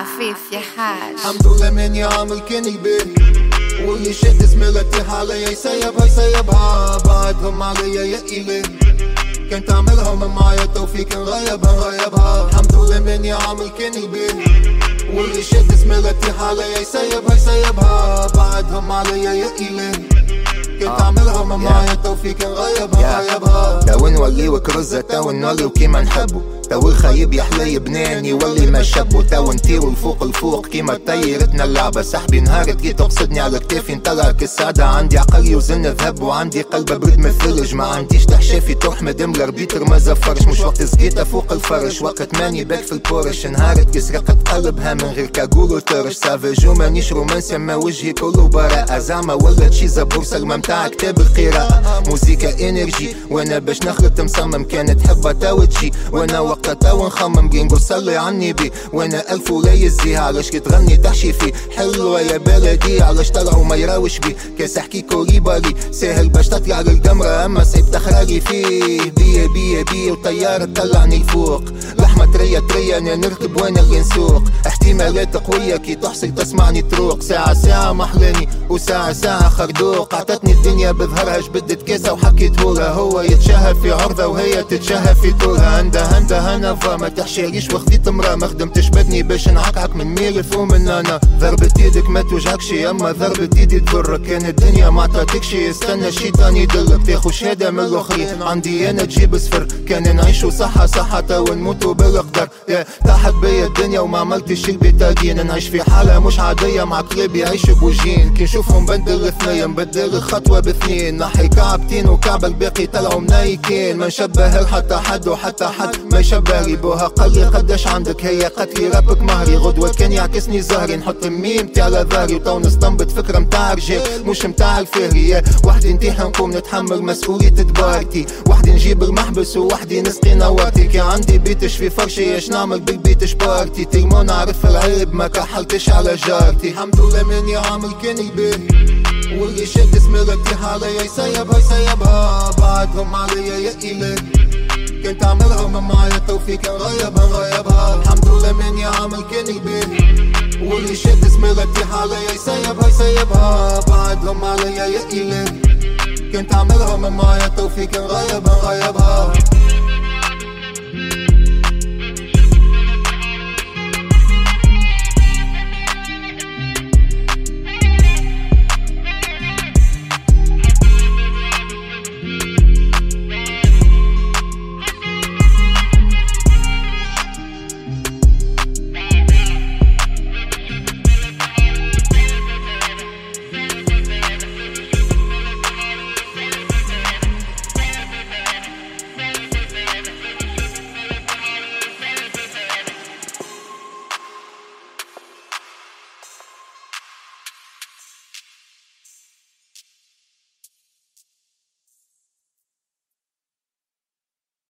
عفيف يا حاج. الحمد لله من يعمل كني بيه واللي شد زميلتي عليا يسيبها يسيبها بعدهم عليا يا إله كنت تعملها من معايا توفيق نغيبها نغيبها الحمد لله من يعمل كني بيه واللي شد زميلتي عليا يسيبها يسيبها بعدهم عليا يا إله من معايا توفيق نغيبها نغيبها تو نولي وكرزة تو نولي وكيما نحبو. تو الخيب يحلى بنان يولي ما شبو تو نطيرو لفوق الفوق كيما طيرتنا اللعبة. سحبي نهار تجي تقصدني على كتافي نطلعك السعادة. عندي عقل يوزن ذهب وعندي قلب برد من الثلج ما عنديش تحشافي تحمد ملر ما زفرش. مش وقت زقيتة فوق الفرش. وقت ماني باك في البورش. نهار تسرقت قلبها من غير كاقول وترش سافج ومانيش رومانسي ما وجهي كله براءة. زعما ولات شي زبور سلمة متاع كتاب القراءة. موسيقى إنرجي. وأنا باش نخلط مصمم كانت حبة تو تجي وأنا وقتها تو نخمم جينجو صلي عني بي وأنا ألف ولا يزيها علاش كي تغني تحشي فيه؟ حلوة يا بلدي علاش طلعوا ما يراوش بي كاس احكي كوليبالي سهل باش تطلع للقمرة أما صعيب تخرجي فيه. بيه بيه بيه وطيارة تطلعني لفوق. لحمة تريا تريا أنا نركب وأنا اللي نسوق. احتمالات قوية كي تحصل تسمعني تروق. ساعة ساعة محلاني وساعة ساعة خردوق. عطتني الدنيا بظهرها جبدت كاسة وحكيتهولها هو يتشهى في عرضة وهي تتشهى في طولها عندها عندها نفا ما تحشيليش وخذيت مرا ما خدمتش بدني باش نعكعك من ميلف ومن أنا. ضربة إيدك ما توجعكش أما ضربة ايدي تضرك. كان الدنيا ما عطاتكش. استنى الشيطان يدلك. تاخو شهادة من الأخرين. عندي أنا تجيب صفر. كان نعيشو صحة صحة تو نموتو بالقدر. يا طاحت بيا الدنيا وما عملتش البتاجين نعيش في حالة مش عادية. مع كلاب يعيشوا بوجين. كي نشوفهم بدل اثنين نبدل خطوة باثنين. نحي كعبتين وكعب الباقي طلعوا منايكين. ما نشبه حتى حد وحتى حد ما يشبه لي بوها قال لي قداش عندك هي قتلي رابك مهري. غدوة كان يعكسني زهري. نحط ميمتي على ظهري وتو نستنبط فكرة متاع رجال. مش متاع الفهري. وحدي نتيح نقوم نتحمل مسؤولية تبارتي وحدي نجيب المحبس ووحدي نسقي نوارتي. كي عندي بيتش في فرشي إيش نعمل بالبيت شبارتي تيمون نعرف العيب ما كحلتش على جارتي. الحمد لله من يعمل كان البيت. واللي شد زميلتي عليا يسيبها يسيبها بعدهم عليا يا إله كنت أعملها من معايا توفيق. نغيبها نغيبها الحمد لله من يعمل كان البيت واللي شد زميلتي عليا يسيبها يسيبها بعدهم عليا يا إله كنت أعملها من معايا توفيق. نغيبها نغيبها